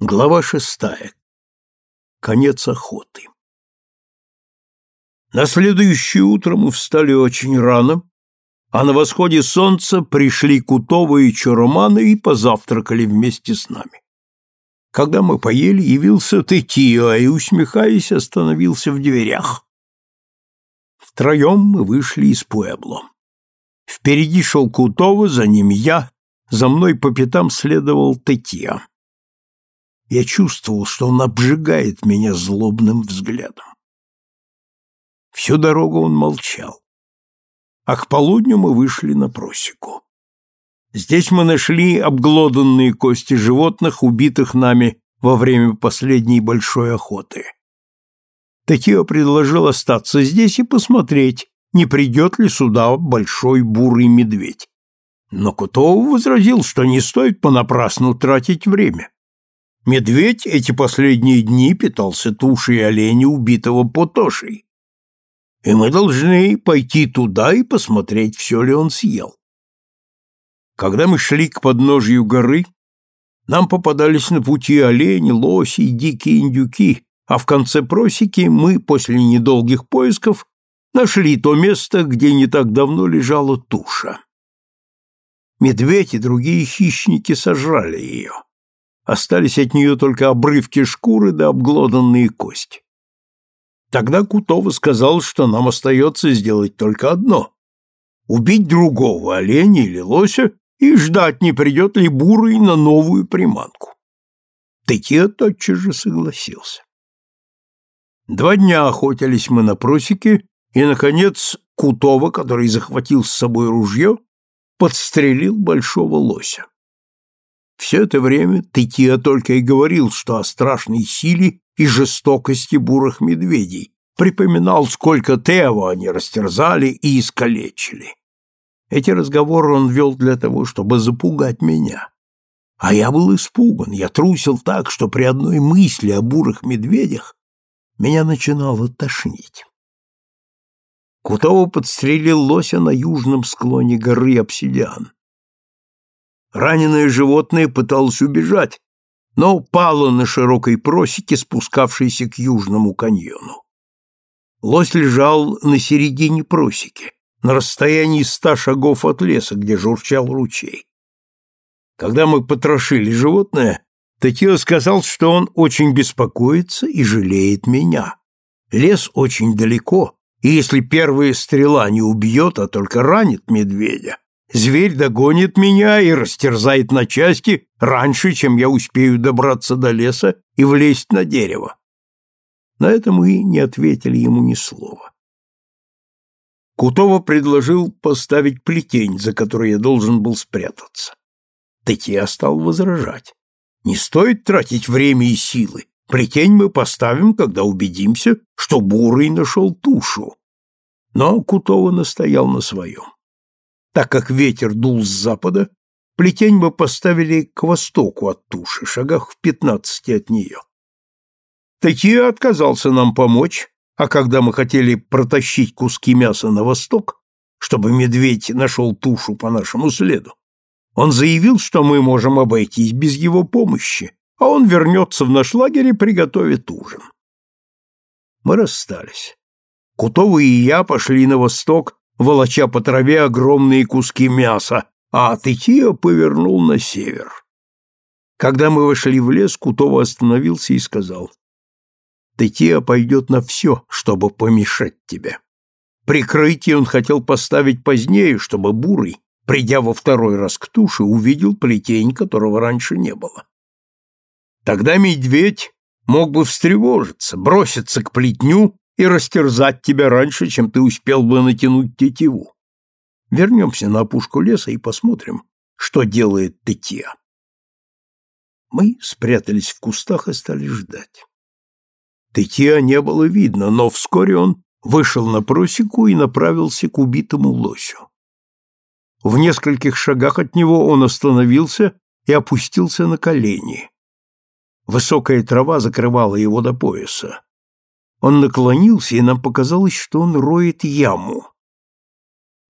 Глава шестая. Конец охоты. На следующее утро мы встали очень рано, а на восходе солнца пришли Кутова и Чороманы и позавтракали вместе с нами. Когда мы поели, явился Тетио и, усмехаясь, остановился в дверях. Втроем мы вышли из Пуэбло. Впереди шел Кутова, за ним я, за мной по пятам следовал Тетио. Я чувствовал, что он обжигает меня злобным взглядом. Всю дорогу он молчал. А к полудню мы вышли на просеку. Здесь мы нашли обглоданные кости животных, убитых нами во время последней большой охоты. Такио предложил остаться здесь и посмотреть, не придет ли сюда большой бурый медведь. Но Кутов возразил, что не стоит понапрасну тратить время. Медведь эти последние дни питался тушей оленя, убитого Потошей. И мы должны пойти туда и посмотреть, все ли он съел. Когда мы шли к подножию горы, нам попадались на пути олени, лоси и дикие индюки, а в конце просеки мы, после недолгих поисков, нашли то место, где не так давно лежала туша. Медведь и другие хищники сожрали ее. Остались от нее только обрывки шкуры да обглоданные кости. Тогда Кутова сказал, что нам остается сделать только одно — убить другого оленя или лося и ждать, не придет ли бурый на новую приманку. Текия тотчас же согласился. Два дня охотились мы на просеке, и, наконец, Кутова, который захватил с собой ружье, подстрелил большого лося. Все это время Тетия только и говорил, что о страшной силе и жестокости бурых медведей, припоминал, сколько Тео они растерзали и искалечили. Эти разговоры он вел для того, чтобы запугать меня. А я был испуган, я трусил так, что при одной мысли о бурых медведях меня начинало тошнить. Кутово подстрелил лося на южном склоне горы Обсидиан. Раненое животное пыталось убежать, но упало на широкой просеке, спускавшейся к южному каньону. Лось лежал на середине просеки, на расстоянии ста шагов от леса, где журчал ручей. Когда мы потрошили животное, Татьяна сказал, что он очень беспокоится и жалеет меня. Лес очень далеко, и если первая стрела не убьет, а только ранит медведя, Зверь догонит меня и растерзает на части раньше, чем я успею добраться до леса и влезть на дерево. На это мы не ответили ему ни слова. Кутова предложил поставить плетень, за которой я должен был спрятаться. Так я стал возражать. Не стоит тратить время и силы. Плетень мы поставим, когда убедимся, что Бурый нашел тушу. Но Кутова настоял на своем. Так как ветер дул с запада, плетень мы поставили к востоку от туши, шагах в пятнадцати от нее. Такие отказался нам помочь, а когда мы хотели протащить куски мяса на восток, чтобы медведь нашел тушу по нашему следу, он заявил, что мы можем обойтись без его помощи, а он вернется в наш лагерь и приготовит ужин. Мы расстались. Кутова и я пошли на восток волоча по траве огромные куски мяса, а Тетио повернул на север. Когда мы вошли в лес, Кутова остановился и сказал, «Тетио пойдет на все, чтобы помешать тебе». Прикрытие он хотел поставить позднее, чтобы Бурый, придя во второй раз к туше, увидел плетень, которого раньше не было. Тогда медведь мог бы встревожиться, броситься к плетню и растерзать тебя раньше, чем ты успел бы натянуть тетиву. Вернемся на опушку леса и посмотрим, что делает Тетия. Мы спрятались в кустах и стали ждать. Тетия не было видно, но вскоре он вышел на просеку и направился к убитому лосю. В нескольких шагах от него он остановился и опустился на колени. Высокая трава закрывала его до пояса. Он наклонился, и нам показалось, что он роет яму.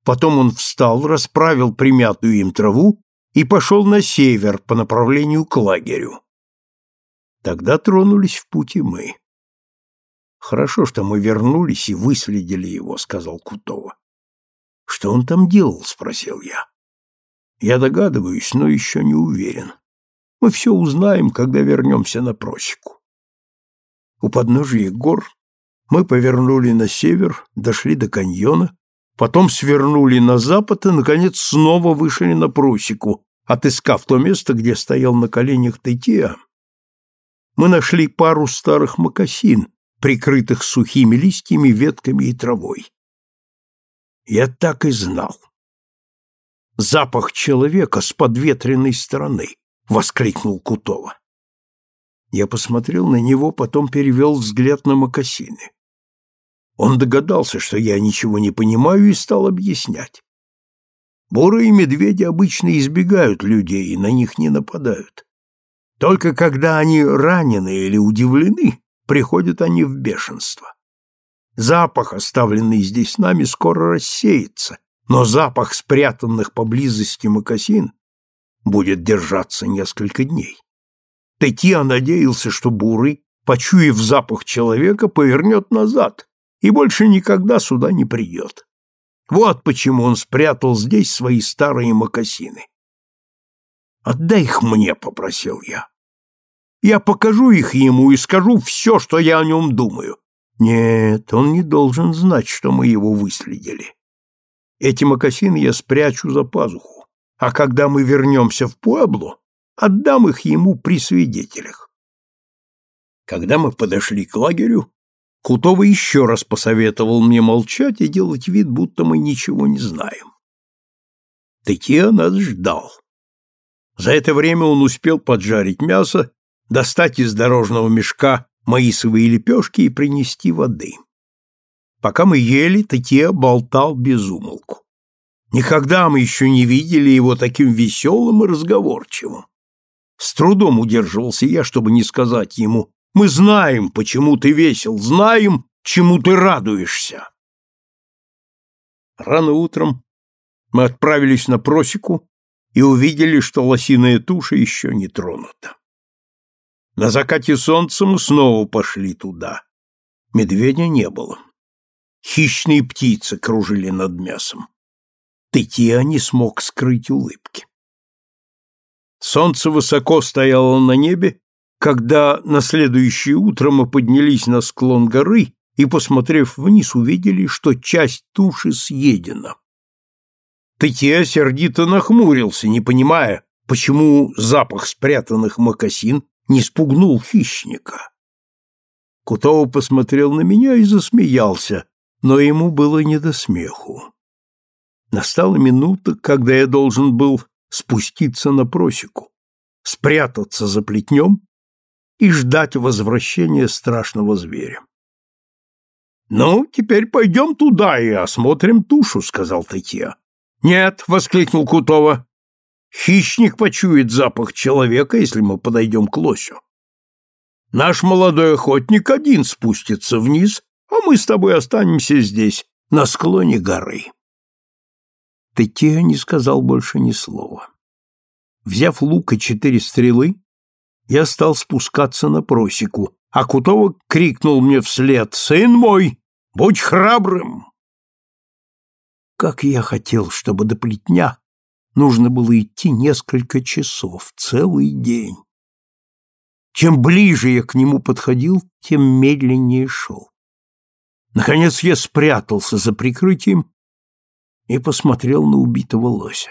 Потом он встал, расправил примятую им траву и пошел на север по направлению к лагерю. Тогда тронулись в путь и мы. Хорошо, что мы вернулись и выследили его, сказал Кутова. Что он там делал, спросил я. Я догадываюсь, но еще не уверен. Мы все узнаем, когда вернемся на просеку. У подножия гор мы повернули на север, дошли до каньона, потом свернули на запад и, наконец, снова вышли на просеку, отыскав то место, где стоял на коленях Тетия. Мы нашли пару старых мокасин, прикрытых сухими листьями, ветками и травой. Я так и знал. Запах человека с подветренной стороны, воскликнул Кутова. Я посмотрел на него, потом перевел взгляд на мокасины. Он догадался, что я ничего не понимаю, и стал объяснять. Бурые медведи обычно избегают людей и на них не нападают. Только когда они ранены или удивлены, приходят они в бешенство. Запах, оставленный здесь нами, скоро рассеется, но запах спрятанных поблизости мокасин будет держаться несколько дней. Тетия надеялся, что Бурый, почуяв запах человека, повернет назад и больше никогда сюда не придет. Вот почему он спрятал здесь свои старые мокасины. «Отдай их мне», — попросил я. «Я покажу их ему и скажу все, что я о нем думаю». Нет, он не должен знать, что мы его выследили. Эти мокасины я спрячу за пазуху, а когда мы вернемся в Пуэбло, отдам их ему при свидетелях. Когда мы подошли к лагерю, Кутова еще раз посоветовал мне молчать и делать вид, будто мы ничего не знаем. Текия нас ждал. За это время он успел поджарить мясо, достать из дорожного мешка маисовые лепешки и принести воды. Пока мы ели, Текия болтал без умолку. Никогда мы еще не видели его таким веселым и разговорчивым. С трудом удерживался я, чтобы не сказать ему мы знаем, почему ты весел, знаем, чему ты радуешься. Рано утром мы отправились на просеку и увидели, что лосиная туша еще не тронута. На закате солнца мы снова пошли туда. Медведя не было. Хищные птицы кружили над мясом. Тытья не смог скрыть улыбки. Солнце высоко стояло на небе, когда на следующее утро мы поднялись на склон горы и, посмотрев вниз, увидели, что часть туши съедена. Тытья сердито нахмурился, не понимая, почему запах спрятанных мокасин не спугнул хищника. Кутова посмотрел на меня и засмеялся, но ему было не до смеху. Настала минута, когда я должен был спуститься на просеку, спрятаться за плетнем и ждать возвращения страшного зверя. «Ну, теперь пойдем туда и осмотрим тушу», — сказал Тытья. «Нет», — воскликнул Кутова. «Хищник почует запах человека, если мы подойдем к лосю. Наш молодой охотник один спустится вниз, а мы с тобой останемся здесь, на склоне горы». Тытья не сказал больше ни слова. Взяв лук и четыре стрелы, я стал спускаться на просеку, а Кутова крикнул мне вслед «Сын мой, будь храбрым!» Как я хотел, чтобы до плетня нужно было идти несколько часов, целый день. Чем ближе я к нему подходил, тем медленнее шел. Наконец я спрятался за прикрытием и посмотрел на убитого лося.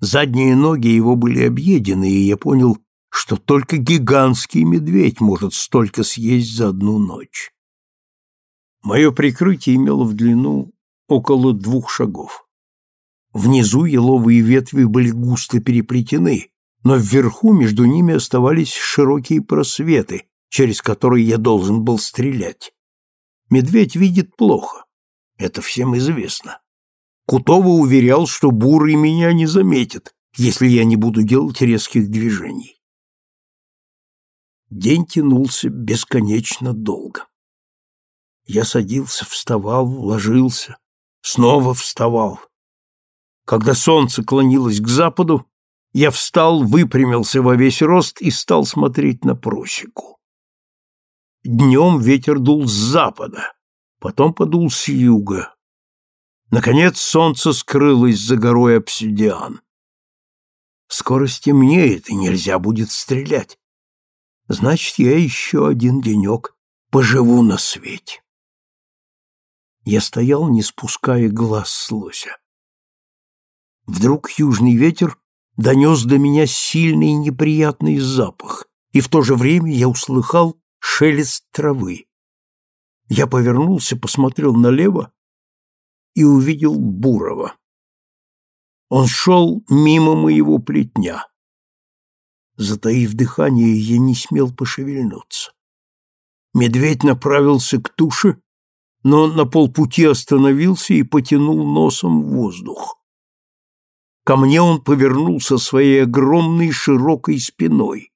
Задние ноги его были объедены, и я понял, что только гигантский медведь может столько съесть за одну ночь. Мое прикрытие имело в длину около двух шагов. Внизу еловые ветви были густо переплетены, но вверху между ними оставались широкие просветы, через которые я должен был стрелять. Медведь видит плохо, это всем известно. Кутова уверял, что бурый меня не заметит, если я не буду делать резких движений. День тянулся бесконечно долго. Я садился, вставал, ложился, снова вставал. Когда солнце клонилось к западу, Я встал, выпрямился во весь рост и стал смотреть на просеку. Днем ветер дул с запада, потом подул с юга. Наконец солнце скрылось за горой обсидиан. Скоро стемнеет, и нельзя будет стрелять. Значит, я еще один денек поживу на свете. Я стоял, не спуская глаз с лося. Вдруг южный ветер донес до меня сильный неприятный запах, и в то же время я услыхал шелест травы. Я повернулся, посмотрел налево и увидел Бурова. Он шел мимо моего плетня. Затаив дыхание, я не смел пошевельнуться. Медведь направился к туше, но на полпути остановился и потянул носом воздух. Ко мне он повернулся своей огромной широкой спиной.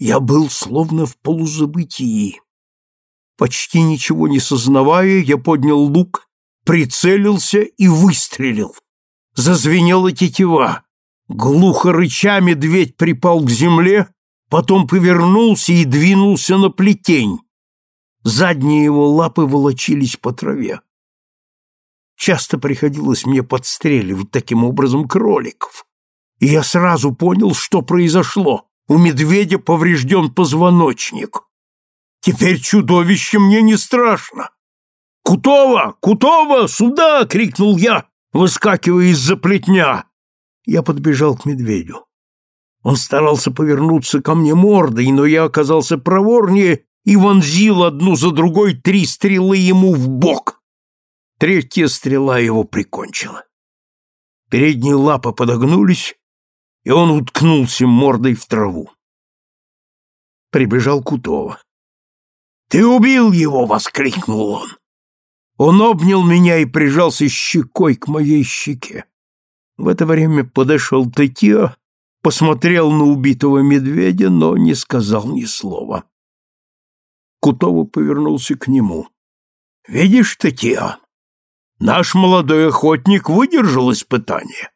Я был словно в полузабытии. Почти ничего не сознавая, я поднял лук, прицелился и выстрелил. Зазвенела тетива. Глухо рыча медведь припал к земле, потом повернулся и двинулся на плетень. Задние его лапы волочились по траве. Часто приходилось мне подстреливать таким образом кроликов. И я сразу понял, что произошло. У медведя поврежден позвоночник. Теперь чудовище мне не страшно. «Кутова! Кутова! Сюда!» — крикнул я, выскакивая из-за плетня. Я подбежал к медведю. Он старался повернуться ко мне мордой, но я оказался проворнее и вонзил одну за другой три стрелы ему в бок. Третья стрела его прикончила. Передние лапы подогнулись, и он уткнулся мордой в траву. Прибежал Кутова. «Ты убил его!» — воскликнул он. Он обнял меня и прижался щекой к моей щеке. В это время подошел Тетио, посмотрел на убитого медведя, но не сказал ни слова. Кутова повернулся к нему. «Видишь, Тетио, наш молодой охотник выдержал испытание.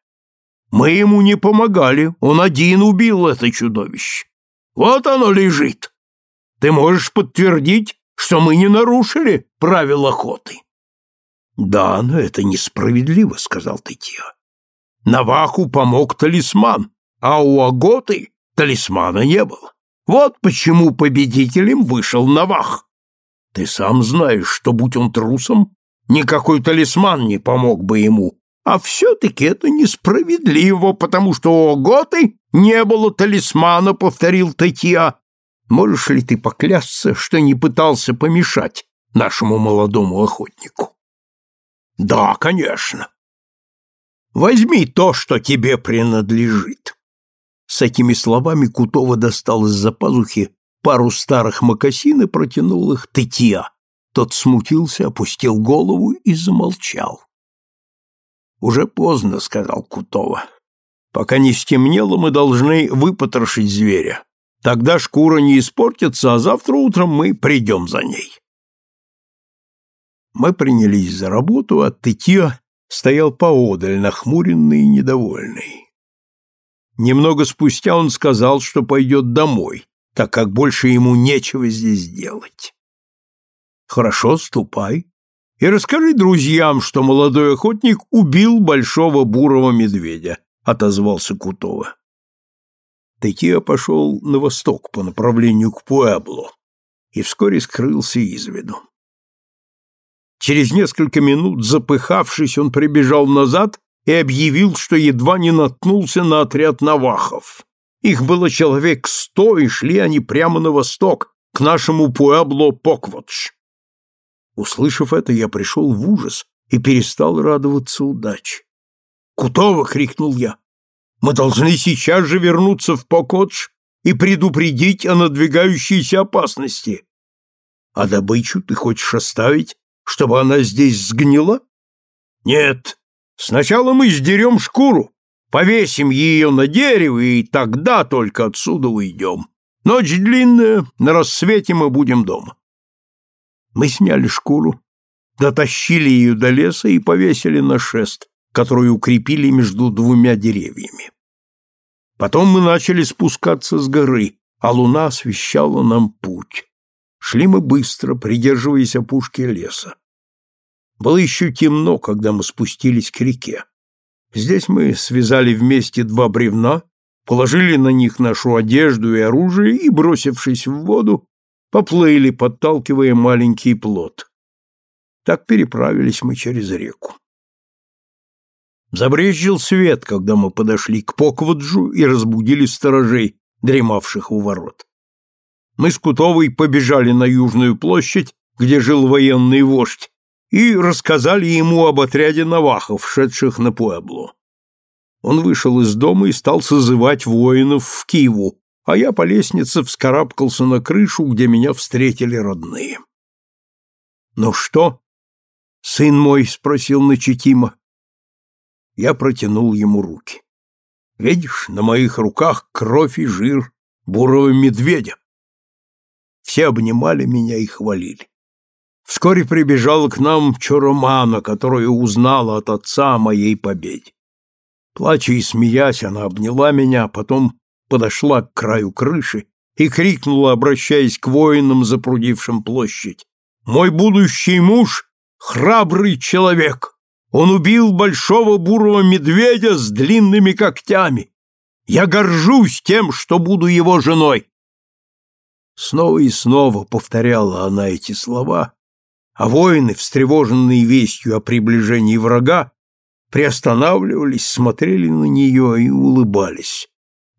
Мы ему не помогали, он один убил это чудовище. Вот оно лежит. Ты можешь подтвердить, что мы не нарушили правил охоты. Да, но это несправедливо, сказал Тетио. Наваху помог талисман, а у Аготы талисмана не было. Вот почему победителем вышел Навах. Ты сам знаешь, что, будь он трусом, никакой талисман не помог бы ему, а все-таки это несправедливо, потому что у Готы не было талисмана, повторил Татья. Можешь ли ты поклясться, что не пытался помешать нашему молодому охотнику? Да, конечно. Возьми то, что тебе принадлежит. С этими словами Кутова достал из-за пазухи пару старых мокасин и протянул их Тытья. Тот смутился, опустил голову и замолчал. Уже поздно, сказал Кутова. Пока не стемнело, мы должны выпотрошить зверя. Тогда шкура не испортится, а завтра утром мы придем за ней. Мы принялись за работу, а Тетио стоял поодаль, нахмуренный и недовольный. Немного спустя он сказал, что пойдет домой, так как больше ему нечего здесь делать. «Хорошо, ступай и расскажи друзьям, что молодой охотник убил большого бурого медведя», — отозвался Кутова. Текио пошел на восток по направлению к Пуэбло и вскоре скрылся из виду. Через несколько минут, запыхавшись, он прибежал назад и объявил, что едва не наткнулся на отряд навахов. Их было человек сто, и шли они прямо на восток, к нашему Пуэбло Поквотш. Услышав это, я пришел в ужас и перестал радоваться удаче. «Кутова!» — крикнул я. «Мы должны сейчас же вернуться в Покотш и предупредить о надвигающейся опасности. А добычу ты хочешь оставить, чтобы она здесь сгнила? Нет, сначала мы сдерем шкуру, повесим ее на дерево, и тогда только отсюда уйдем. Ночь длинная, на рассвете мы будем дома. Мы сняли шкуру, дотащили ее до леса и повесили на шест, который укрепили между двумя деревьями. Потом мы начали спускаться с горы, а луна освещала нам путь. Шли мы быстро, придерживаясь опушки леса. Было еще темно, когда мы спустились к реке. Здесь мы связали вместе два бревна, положили на них нашу одежду и оружие и, бросившись в воду, поплыли, подталкивая маленький плот. Так переправились мы через реку. Забрезжил свет, когда мы подошли к Покваджу и разбудили сторожей, дремавших у ворот. Мы с Кутовой побежали на Южную площадь, где жил военный вождь, и рассказали ему об отряде навахов, шедших на Пуэблу. Он вышел из дома и стал созывать воинов в Киеву, а я по лестнице вскарабкался на крышу, где меня встретили родные. «Ну что?» — сын мой спросил Начитима. Я протянул ему руки. «Видишь, на моих руках кровь и жир бурого медведя». Все обнимали меня и хвалили. Вскоре прибежала к нам Чоромана, которая узнала от отца о моей победе. Плача и смеясь, она обняла меня, потом подошла к краю крыши и крикнула, обращаясь к воинам, запрудившим площадь. «Мой будущий муж — храбрый человек! Он убил большого бурого медведя с длинными когтями! Я горжусь тем, что буду его женой!» Снова и снова повторяла она эти слова, а воины, встревоженные вестью о приближении врага, приостанавливались, смотрели на нее и улыбались.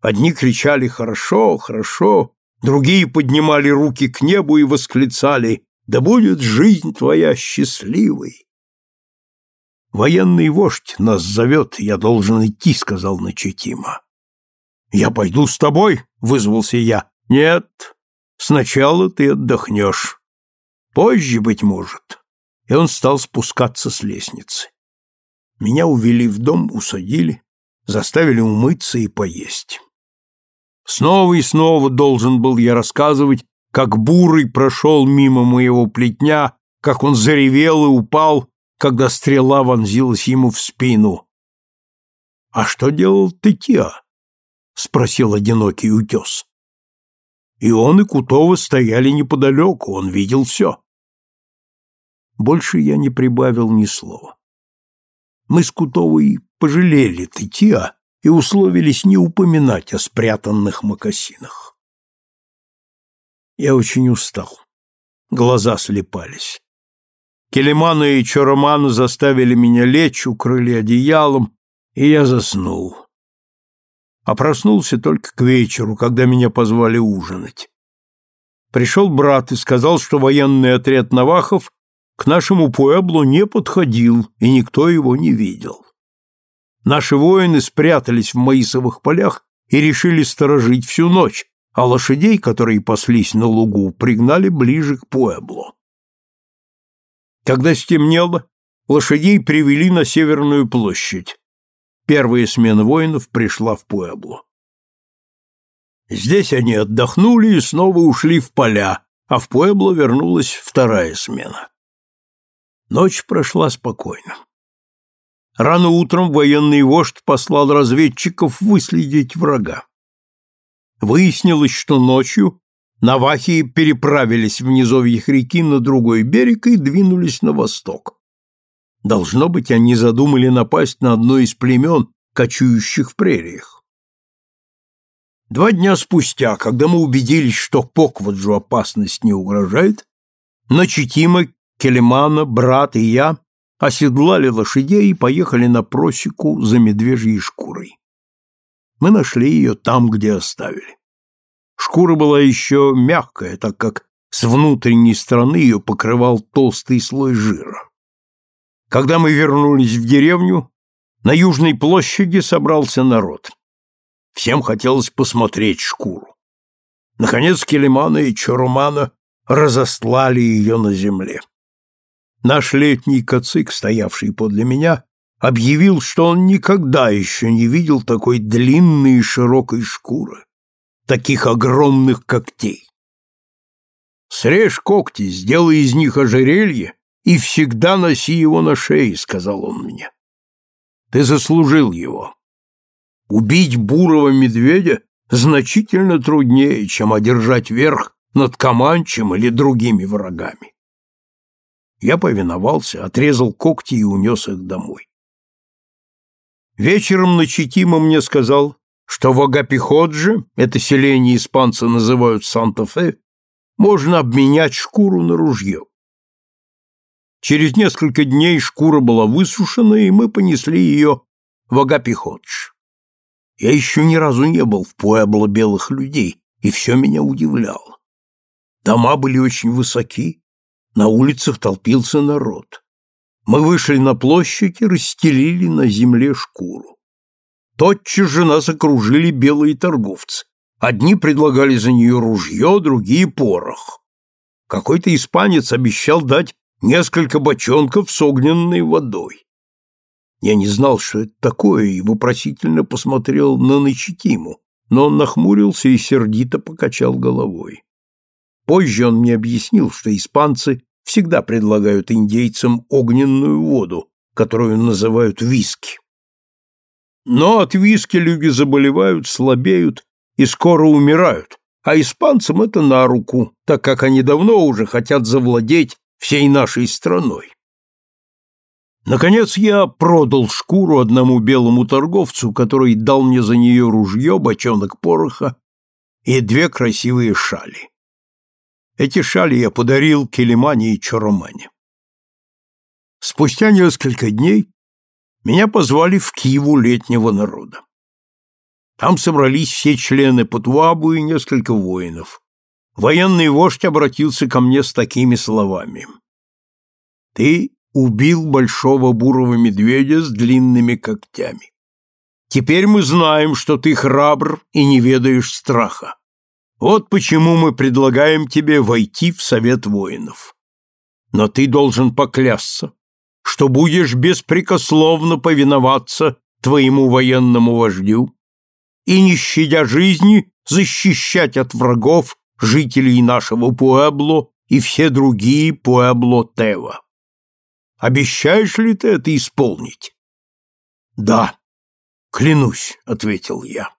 Одни кричали «Хорошо, хорошо», другие поднимали руки к небу и восклицали «Да будет жизнь твоя счастливой!» «Военный вождь нас зовет, я должен идти», — сказал Начетима. «Я пойду с тобой», — вызвался я. «Нет, сначала ты отдохнешь. Позже, быть может». И он стал спускаться с лестницы. Меня увели в дом, усадили, заставили умыться и поесть. Снова и снова должен был я рассказывать, как бурый прошел мимо моего плетня, как он заревел и упал, когда стрела вонзилась ему в спину. — А что делал Тетя? — спросил одинокий утес. И он, и Кутова стояли неподалеку, он видел все. Больше я не прибавил ни слова. Мы с Кутовой пожалели Тытья и условились не упоминать о спрятанных мокасинах. Я очень устал. Глаза слепались. Келемана и Чороману заставили меня лечь, укрыли одеялом, и я заснул. А проснулся только к вечеру, когда меня позвали ужинать. Пришел брат и сказал, что военный отряд Навахов к нашему Пуэблу не подходил, и никто его не видел. Наши воины спрятались в Маисовых полях и решили сторожить всю ночь, а лошадей, которые паслись на лугу, пригнали ближе к Пуэблу. Когда стемнело, лошадей привели на Северную площадь. Первая смена воинов пришла в Пуэблу. Здесь они отдохнули и снова ушли в поля, а в Пуэбло вернулась вторая смена. Ночь прошла спокойно. Рано утром военный вождь послал разведчиков выследить врага. Выяснилось, что ночью навахи переправились в низовьях реки на другой берег и двинулись на восток. Должно быть, они задумали напасть на одно из племен, кочующих в прериях. Два дня спустя, когда мы убедились, что Покваджу опасность не угрожает, Начитима Келемана, брат и я оседлали лошадей и поехали на просеку за медвежьей шкурой. Мы нашли ее там, где оставили. Шкура была еще мягкая, так как с внутренней стороны ее покрывал толстый слой жира. Когда мы вернулись в деревню, на Южной площади собрался народ. Всем хотелось посмотреть шкуру. Наконец Келемана и Чарумана разослали ее на земле. Наш летний кацик, стоявший подле меня, объявил, что он никогда еще не видел такой длинной и широкой шкуры, таких огромных когтей. «Срежь когти, сделай из них ожерелье и всегда носи его на шее», — сказал он мне. «Ты заслужил его. Убить бурого медведя значительно труднее, чем одержать верх над Каманчем или другими врагами. Я повиновался, отрезал когти и унес их домой. Вечером Начитима мне сказал, что в Агапиходже, это селение испанцы называют Санта-Фе, можно обменять шкуру на ружье. Через несколько дней шкура была высушена, и мы понесли ее в Агапиходж. Я еще ни разу не был в Пуэбло белых людей, и все меня удивляло. Дома были очень высоки, на улицах толпился народ. Мы вышли на площадь и расстелили на земле шкуру. Тотчас же нас окружили белые торговцы. Одни предлагали за нее ружье, другие — порох. Какой-то испанец обещал дать несколько бочонков с огненной водой. Я не знал, что это такое, и вопросительно посмотрел на Начитиму, но он нахмурился и сердито покачал головой. Позже он мне объяснил, что испанцы всегда предлагают индейцам огненную воду, которую называют виски. Но от виски люди заболевают, слабеют и скоро умирают, а испанцам это на руку, так как они давно уже хотят завладеть всей нашей страной. Наконец я продал шкуру одному белому торговцу, который дал мне за нее ружье, бочонок пороха и две красивые шали. Эти шали я подарил Келемане и Чоромане. Спустя несколько дней меня позвали в Киеву летнего народа. Там собрались все члены Патуабу и несколько воинов. Военный вождь обратился ко мне с такими словами. «Ты убил большого бурого медведя с длинными когтями. Теперь мы знаем, что ты храбр и не ведаешь страха. Вот почему мы предлагаем тебе войти в совет воинов. Но ты должен поклясться, что будешь беспрекословно повиноваться твоему военному вождю и, не щадя жизни, защищать от врагов жителей нашего Пуэбло и все другие Пуэбло Тева. Обещаешь ли ты это исполнить? Да, клянусь, ответил я.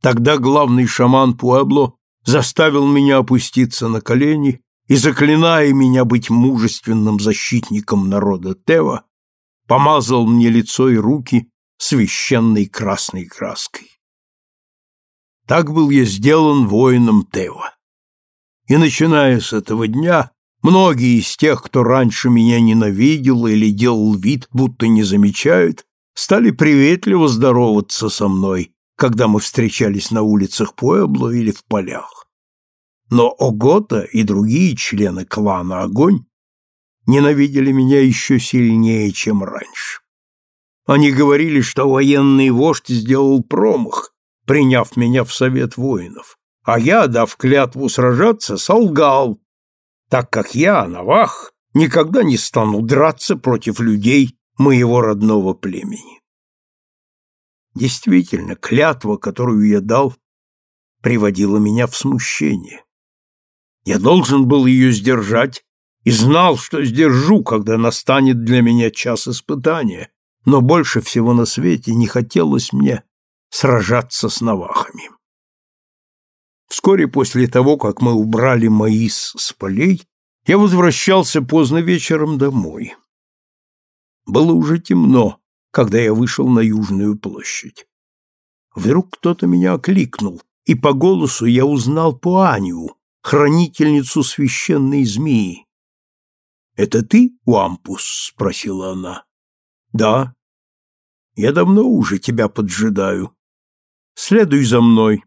Тогда главный шаман Пуэбло заставил меня опуститься на колени и, заклиная меня быть мужественным защитником народа Тева, помазал мне лицо и руки священной красной краской. Так был я сделан воином Тева. И, начиная с этого дня, Многие из тех, кто раньше меня ненавидел или делал вид, будто не замечают, стали приветливо здороваться со мной, когда мы встречались на улицах Пуэбло или в полях. Но Огота и другие члены клана Огонь ненавидели меня еще сильнее, чем раньше. Они говорили, что военный вождь сделал промах, приняв меня в совет воинов, а я, дав клятву сражаться, солгал, так как я, Навах, никогда не стану драться против людей моего родного племени. Действительно, клятва, которую я дал, приводила меня в смущение. Я должен был ее сдержать и знал, что сдержу, когда настанет для меня час испытания, но больше всего на свете не хотелось мне сражаться с навахами. Вскоре после того, как мы убрали маис с полей, я возвращался поздно вечером домой. Было уже темно, когда я вышел на Южную площадь. Вдруг кто-то меня окликнул, и по голосу я узнал Пуанию, хранительницу священной змеи. «Это ты, Уампус?» — спросила она. «Да. Я давно уже тебя поджидаю. Следуй за мной».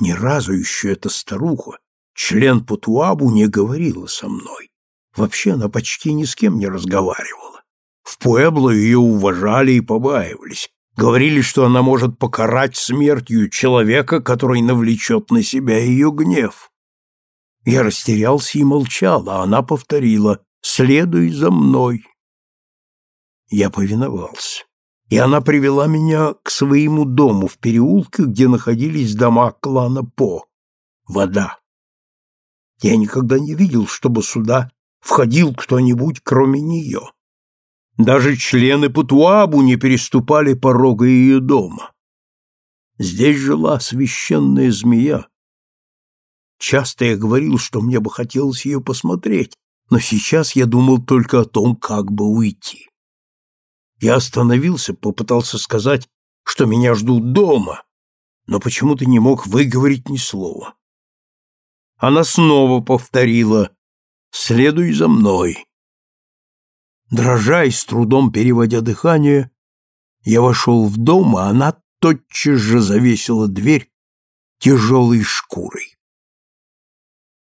Ни разу еще эта старуха, член Путуабу, не говорила со мной. Вообще она почти ни с кем не разговаривала. В Пуэбло ее уважали и побаивались. Говорили, что она может покарать смертью человека, который навлечет на себя ее гнев. Я растерялся и молчал, а она повторила «Следуй за мной». Я повиновался и она привела меня к своему дому в переулке, где находились дома клана По. Вода. Я никогда не видел, чтобы сюда входил кто-нибудь, кроме нее. Даже члены Путуабу не переступали порога ее дома. Здесь жила священная змея. Часто я говорил, что мне бы хотелось ее посмотреть, но сейчас я думал только о том, как бы уйти. Я остановился, попытался сказать, что меня ждут дома, но почему-то не мог выговорить ни слова. Она снова повторила «Следуй за мной». Дрожа и с трудом переводя дыхание, я вошел в дом, а она тотчас же завесила дверь тяжелой шкурой.